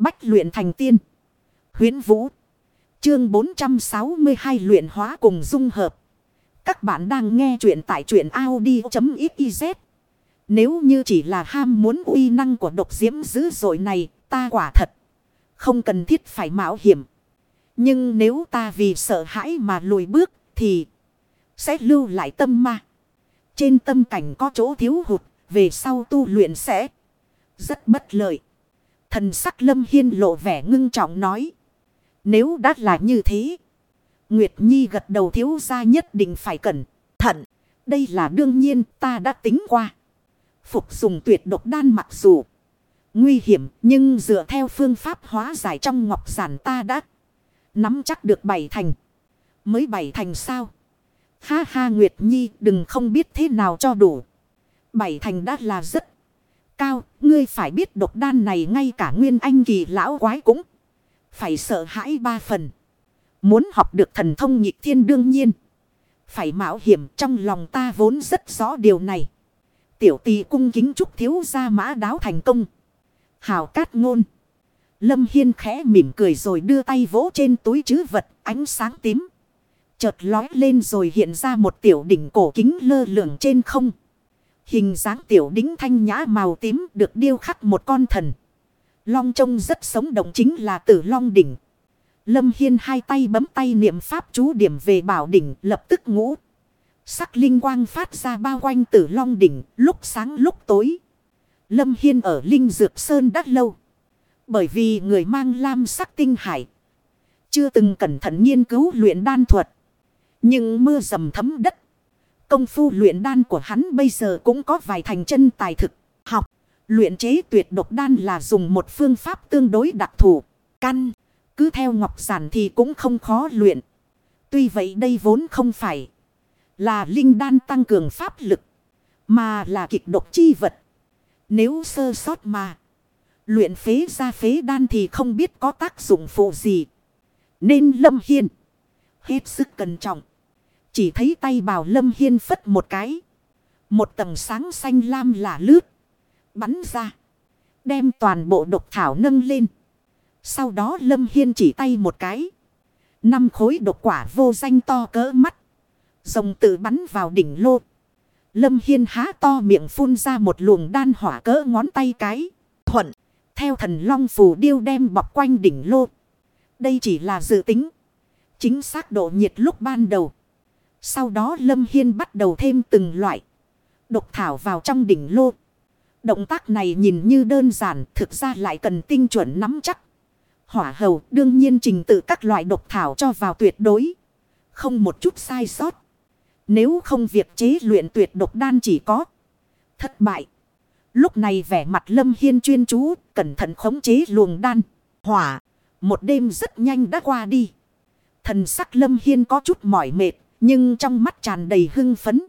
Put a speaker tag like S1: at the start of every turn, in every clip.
S1: Bách luyện thành tiên. Huyến Vũ. Chương 462 luyện hóa cùng dung hợp. Các bạn đang nghe truyện tại truyện Audi.xyz. Nếu như chỉ là ham muốn uy năng của độc diễm dữ dội này, ta quả thật. Không cần thiết phải mạo hiểm. Nhưng nếu ta vì sợ hãi mà lùi bước, thì sẽ lưu lại tâm ma. Trên tâm cảnh có chỗ thiếu hụt, về sau tu luyện sẽ rất bất lợi. Thần sắc lâm hiên lộ vẻ ngưng trọng nói. Nếu đã là như thế. Nguyệt Nhi gật đầu thiếu ra nhất định phải cẩn thận. Đây là đương nhiên, ta đã tính qua. Phục dùng tuyệt độc đan mặc dù nguy hiểm, nhưng dựa theo phương pháp hóa giải trong ngọc giản ta đã nắm chắc được bảy thành. Mới bảy thành sao? Ha ha Nguyệt Nhi, đừng không biết thế nào cho đủ. Bảy thành đã là rất cao. Ngươi phải biết độc đan này ngay cả nguyên anh kỳ lão quái cũng phải sợ hãi ba phần. Muốn học được thần thông nhịp thiên đương nhiên. Phải mạo hiểm, trong lòng ta vốn rất rõ điều này. Tiểu tì cung kính chúc thiếu gia mã đáo thành công. Hào cát ngôn. Lâm Hiên khẽ mỉm cười rồi đưa tay vỗ trên túi chứ vật, ánh sáng tím. Chợt lói lên rồi hiện ra một tiểu đỉnh cổ kính lơ lửng trên không. Hình dáng tiểu đính thanh nhã màu tím được điêu khắc một con thần. Long trông rất sống động chính là tử long đỉnh. Lâm Hiên hai tay bấm tay niệm pháp chú điểm về bảo đỉnh, lập tức ngũ. Sắc linh quang phát ra bao quanh tử long đỉnh, lúc sáng lúc tối. Lâm Hiên ở Linh Dược Sơn đắt lâu. Bởi vì người mang lam sắc tinh hải. Chưa từng cẩn thận nghiên cứu luyện đan thuật. Nhưng mưa dầm thấm đất. Công phu luyện đan của hắn bây giờ cũng có vài thành chân tài thực. Học. Luyện chế tuyệt độc đan là dùng một phương pháp tương đối đặc thù. Căn. Cứ theo ngọc giản thì cũng không khó luyện. Tuy vậy đây vốn không phải. Là linh đan tăng cường pháp lực. Mà là kịch độc chi vật. Nếu sơ sót mà. Luyện phế ra phế đan thì không biết có tác dụng phụ gì. Nên Lâm Hiên. Hết sức cẩn trọng. Chỉ thấy tay bào Lâm Hiên phất một cái. Một tầng sáng xanh lam lả lướt. Bắn ra. Đem toàn bộ độc thảo nâng lên. Sau đó Lâm Hiên chỉ tay một cái. Năm khối độc quả vô danh to cỡ mắt. Rồng tự bắn vào đỉnh lô. Lâm Hiên há to miệng phun ra một luồng đan hỏa cỡ ngón tay cái. Thuận. Theo thần long phù điêu đem bọc quanh đỉnh lô. Đây chỉ là dự tính. Chính xác độ nhiệt lúc ban đầu. Sau đó Lâm Hiên bắt đầu thêm từng loại. Độc thảo vào trong đỉnh lô. Động tác này nhìn như đơn giản. Thực ra lại cần tinh chuẩn nắm chắc. Hỏa hầu đương nhiên trình tự các loại độc thảo cho vào tuyệt đối. Không một chút sai sót. Nếu không việc chế luyện tuyệt độc đan chỉ có thất bại. Lúc này vẻ mặt Lâm Hiên chuyên chú, cẩn thận khống chế luồng đan, hỏa. Một đêm rất nhanh đã qua đi. Thần sắc Lâm Hiên có chút mỏi mệt, nhưng trong mắt tràn đầy hưng phấn.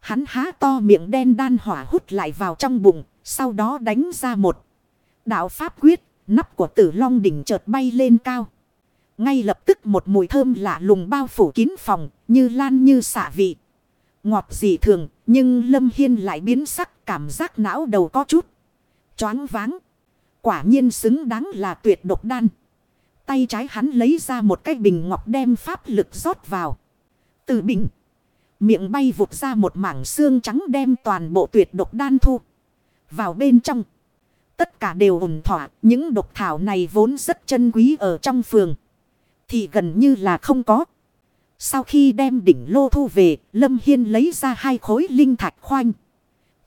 S1: Hắn há to miệng đen đan hỏa hút lại vào trong bụng, sau đó đánh ra một đạo pháp quyết, nắp của tử long đỉnh chợt bay lên cao. Ngay lập tức một mùi thơm lạ lùng bao phủ kín phòng, như lan như xả vị. Ngọt dị thường, nhưng Lâm Hiên lại biến sắc cảm giác não đầu có chút. Choáng váng. Quả nhiên xứng đáng là tuyệt độc đan. Tay trái hắn lấy ra một cái bình ngọc đem pháp lực rót vào. Từ bình. Miệng bay vụt ra một mảng xương trắng đem toàn bộ tuyệt độc đan thu. Vào bên trong. Tất cả đều ổn thỏa. Những độc thảo này vốn rất chân quý ở trong phường. Thì gần như là không có. Sau khi đem đỉnh lô thu về, Lâm Hiên lấy ra hai khối linh thạch khoanh.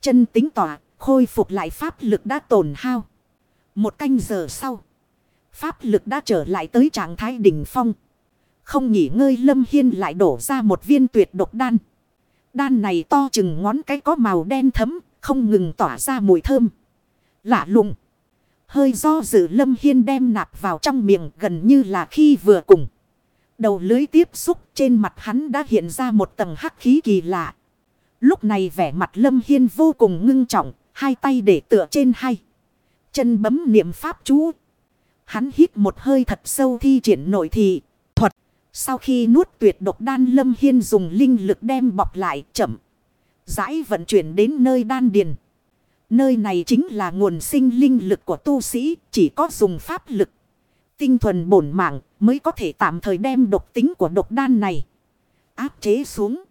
S1: Chân tính tỏa, khôi phục lại pháp lực đã tổn hao. Một canh giờ sau, pháp lực đã trở lại tới trạng thái đỉnh phong. Không nghỉ ngơi Lâm Hiên lại đổ ra một viên tuyệt độc đan. Đan này to chừng ngón cái có màu đen thấm, không ngừng tỏa ra mùi thơm. Lạ lùng. Hơi do dự Lâm Hiên đem nạp vào trong miệng gần như là khi vừa cùng. Đầu lưới tiếp xúc trên mặt hắn đã hiện ra một tầng hắc khí kỳ lạ. Lúc này vẻ mặt Lâm Hiên vô cùng ngưng trọng, hai tay để tựa trên hai. Chân bấm niệm pháp chú. Hắn hít một hơi thật sâu thi triển nội thị. Sau khi nuốt tuyệt độc đan Lâm Hiên dùng linh lực đem bọc lại chậm. Giải vận chuyển đến nơi đan điền. Nơi này chính là nguồn sinh linh lực của tu sĩ, chỉ có dùng pháp lực. Tinh thuần bổn mạng mới có thể tạm thời đem độc tính của độc đan này áp chế xuống.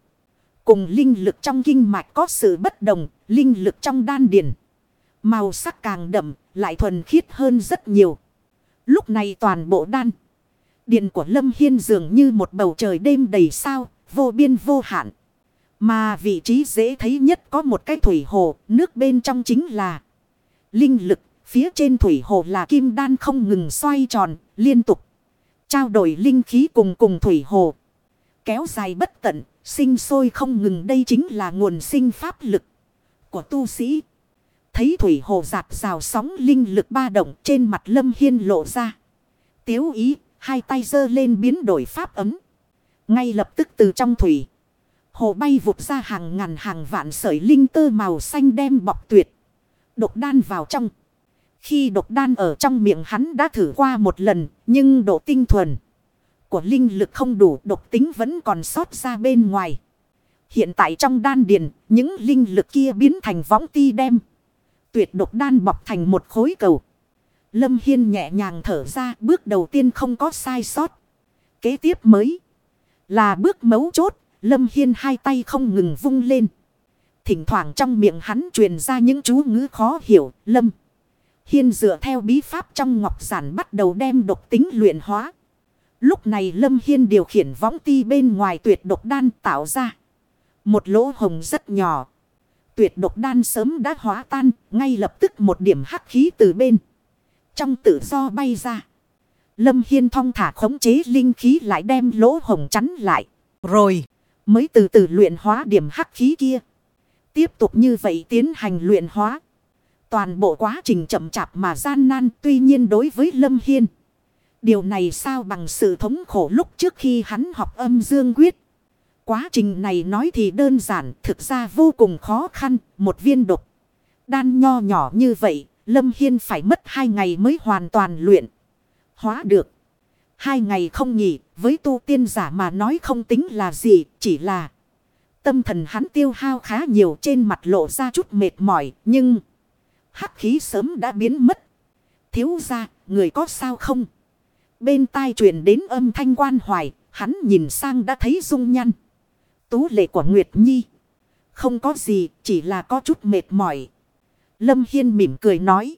S1: Cùng linh lực trong kinh mạch có sự bất đồng, linh lực trong đan điền. Màu sắc càng đậm, lại thuần khiết hơn rất nhiều. Lúc này toàn bộ đan. Điện của Lâm Hiên dường như một bầu trời đêm đầy sao, vô biên vô hạn. Mà vị trí dễ thấy nhất có một cái thủy hồ, nước bên trong chính là linh lực, phía trên thủy hồ là kim đan không ngừng xoay tròn, liên tục. Trao đổi linh khí cùng cùng thủy hồ. Kéo dài bất tận, sinh sôi không ngừng đây chính là nguồn sinh pháp lực của tu sĩ. Thấy thủy hồ giạt rào sóng linh lực ba động trên mặt lâm hiên lộ ra. Tiếu ý, hai tay dơ lên biến đổi pháp ấm. Ngay lập tức từ trong thủy. Hồ bay vụt ra hàng ngàn hàng vạn sợi linh tơ màu xanh đem bọc tuyệt. Độc đan vào trong. Khi độc đan ở trong miệng hắn đã thử qua một lần, nhưng độ tinh thuần của linh lực không đủ độc tính vẫn còn sót ra bên ngoài. Hiện tại trong đan điền, những linh lực kia biến thành võng ti đem. Tuyệt độc đan bọc thành một khối cầu. Lâm Hiên nhẹ nhàng thở ra bước đầu tiên không có sai sót. Kế tiếp mới là bước mấu chốt. Lâm Hiên hai tay không ngừng vung lên. Thỉnh thoảng trong miệng hắn truyền ra những chú ngữ khó hiểu. Lâm Hiên dựa theo bí pháp trong ngọc giản bắt đầu đem độc tính luyện hóa. Lúc này Lâm Hiên điều khiển võng ti bên ngoài tuyệt độc đan tạo ra. Một lỗ hồng rất nhỏ. Tuyệt độc đan sớm đã hóa tan, ngay lập tức một điểm hắc khí từ bên. Trong tự do bay ra. Lâm Hiên thong thả khống chế linh khí lại đem lỗ hồng chắn lại. Rồi, mới từ từ luyện hóa điểm hắc khí kia. Tiếp tục như vậy tiến hành luyện hóa. Toàn bộ quá trình chậm chạp mà gian nan tuy nhiên đối với Lâm Hiên. Điều này sao bằng sự thống khổ lúc trước khi hắn học âm dương quyết. Quá trình này nói thì đơn giản, thực ra vô cùng khó khăn, một viên độc. Đan nho nhỏ như vậy, Lâm Hiên phải mất hai ngày mới hoàn toàn luyện. Hóa được. Hai ngày không nghỉ, với tu tiên giả mà nói không tính là gì, chỉ là tâm thần hắn tiêu hao khá nhiều trên mặt lộ ra chút mệt mỏi, nhưng hắc khí sớm đã biến mất. Thiếu ra, người có sao không? Bên tai truyền đến âm thanh quan hoài, hắn nhìn sang đã thấy dung nhăn. Tú lệ của Nguyệt Nhi. Không có gì, chỉ là có chút mệt mỏi. Lâm Hiên mỉm cười nói.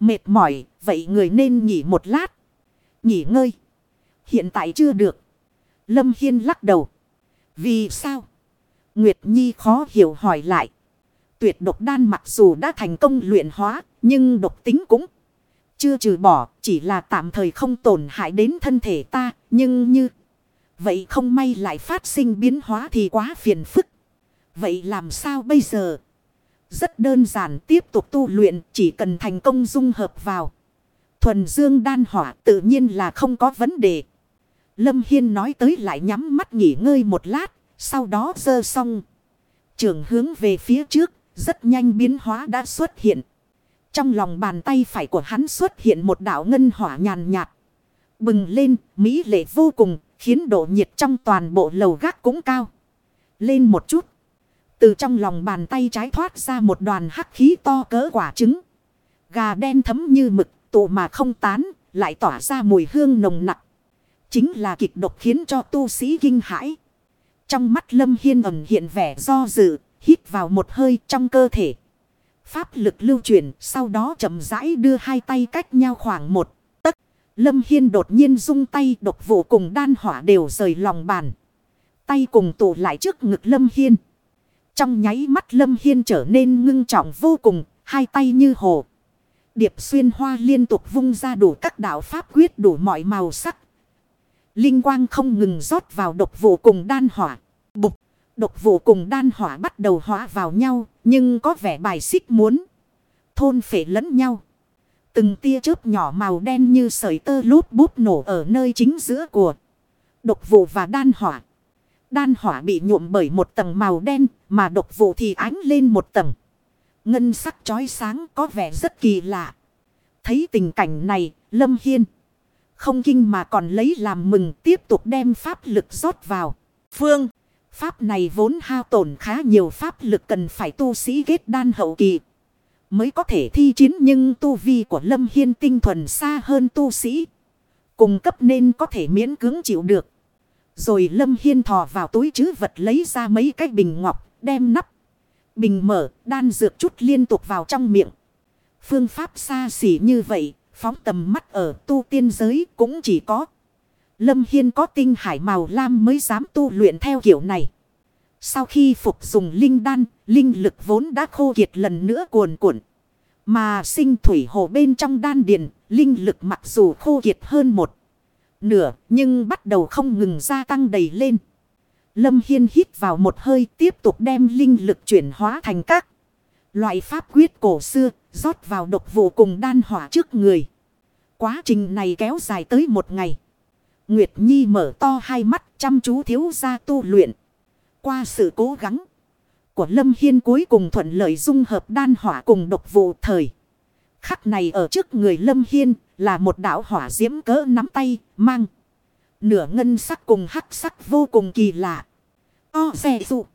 S1: Mệt mỏi, vậy người nên nghỉ một lát. Nghỉ ngơi. Hiện tại chưa được. Lâm Hiên lắc đầu. Vì sao? Nguyệt Nhi khó hiểu hỏi lại. Tuyệt độc đan mặc dù đã thành công luyện hóa, nhưng độc tính cũng chưa trừ bỏ, chỉ là tạm thời không tổn hại đến thân thể ta, nhưng như... Vậy không may lại phát sinh biến hóa thì quá phiền phức. Vậy làm sao bây giờ? Rất đơn giản tiếp tục tu luyện chỉ cần thành công dung hợp vào. Thuần dương đan hỏa tự nhiên là không có vấn đề. Lâm Hiên nói tới lại nhắm mắt nghỉ ngơi một lát, sau đó dơ xong. Trường hướng về phía trước, rất nhanh biến hóa đã xuất hiện. Trong lòng bàn tay phải của hắn xuất hiện một đạo ngân hỏa nhàn nhạt. Bừng lên, mỹ lệ vô cùng, khiến độ nhiệt trong toàn bộ lầu gác cũng cao. Lên một chút. Từ trong lòng bàn tay trái thoát ra một đoàn hắc khí to cỡ quả trứng. Gà đen thấm như mực, tụ mà không tán, lại tỏa ra mùi hương nồng nặng. Chính là kịch độc khiến cho tu sĩ kinh hãi. Trong mắt Lâm Hiên ẩn hiện vẻ do dự, hít vào một hơi trong cơ thể. Pháp lực lưu chuyển, sau đó chậm rãi đưa hai tay cách nhau khoảng một tấc. Lâm Hiên đột nhiên rung tay độc vụ cùng đan hỏa đều rời lòng bàn. Tay cùng tụ lại trước ngực Lâm Hiên. Trong nháy mắt Lâm Hiên trở nên ngưng trọng vô cùng, hai tay như hồ. Điệp xuyên hoa liên tục vung ra đủ các đạo pháp quyết đủ mọi màu sắc. Linh quang không ngừng rót vào độc vụ cùng đan hỏa. Bục, độc vụ cùng đan hỏa bắt đầu hóa vào nhau, nhưng có vẻ bài xích muốn. Thôn phệ lẫn nhau. Từng tia chớp nhỏ màu đen như sợi tơ lút bút nổ ở nơi chính giữa của độc vụ và đan hỏa. Đan hỏa bị nhuộm bởi một tầng màu đen mà độc vụ thì ánh lên một tầng. Ngân sắc chói sáng có vẻ rất kỳ lạ. Thấy tình cảnh này, Lâm Hiên không kinh mà còn lấy làm mừng tiếp tục đem pháp lực rót vào. Phương Pháp này vốn hao tổn khá nhiều pháp lực cần phải tu sĩ kết đan hậu kỳ. mới có thể thi chiến nhưng tu vi của Lâm Hiên tinh thuần xa hơn tu sĩ. Cùng cấp nên có thể miễn cưỡng chịu được. Rồi Lâm Hiên thò vào túi chứ vật lấy ra mấy cái bình ngọc, đem nắp. Bình mở, đan dược chút liên tục vào trong miệng. Phương pháp xa xỉ như vậy, phóng tầm mắt ở tu tiên giới cũng chỉ có. Lâm Hiên có tinh hải màu lam mới dám tu luyện theo kiểu này. Sau khi phục dùng linh đan, linh lực vốn đã khô kiệt lần nữa cuồn cuộn. Mà sinh thủy hồ bên trong đan điền, linh lực mặc dù khô kiệt hơn một nửa, nhưng bắt đầu không ngừng gia tăng đầy lên. Lâm Hiên hít vào một hơi tiếp tục đem linh lực chuyển hóa thành các loại pháp quyết cổ xưa, rót vào độc vụ cùng đan hỏa trước người. Quá trình này kéo dài tới một ngày. Nguyệt Nhi mở to hai mắt chăm chú thiếu ra tu luyện. Qua sự cố gắng của Lâm Hiên cuối cùng thuận lợi dung hợp đan hỏa cùng độc vụ thời. Khắc này ở trước người Lâm Hiên là một đảo hỏa diễm cỡ nắm tay, mang. Nửa ngân sắc cùng hắc sắc vô cùng kỳ lạ. O xe dụ.